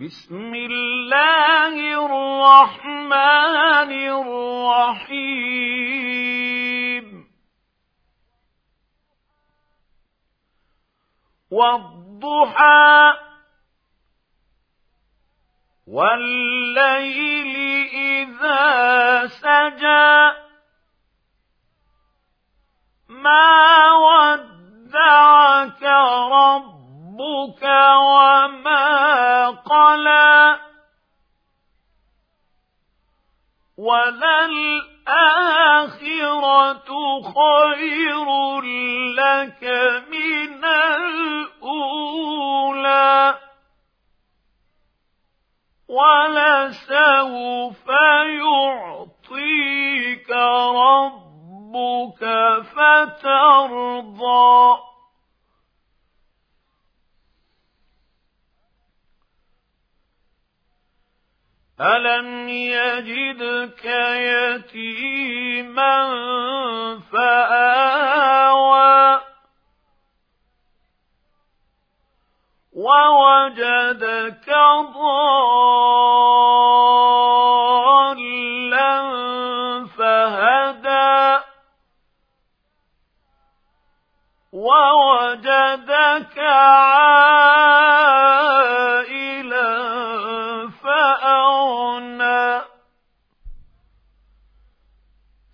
بسم الله الرحمن الرحيم. والضحى والليل إذا سجى. ما ربك وما قلى وللآخرة خير لك من الأولى ولسوف يعطيك ربك فترضى ألم يجدك يتيما فآوى ووجدك ضالا فهدى ووجدك عائلا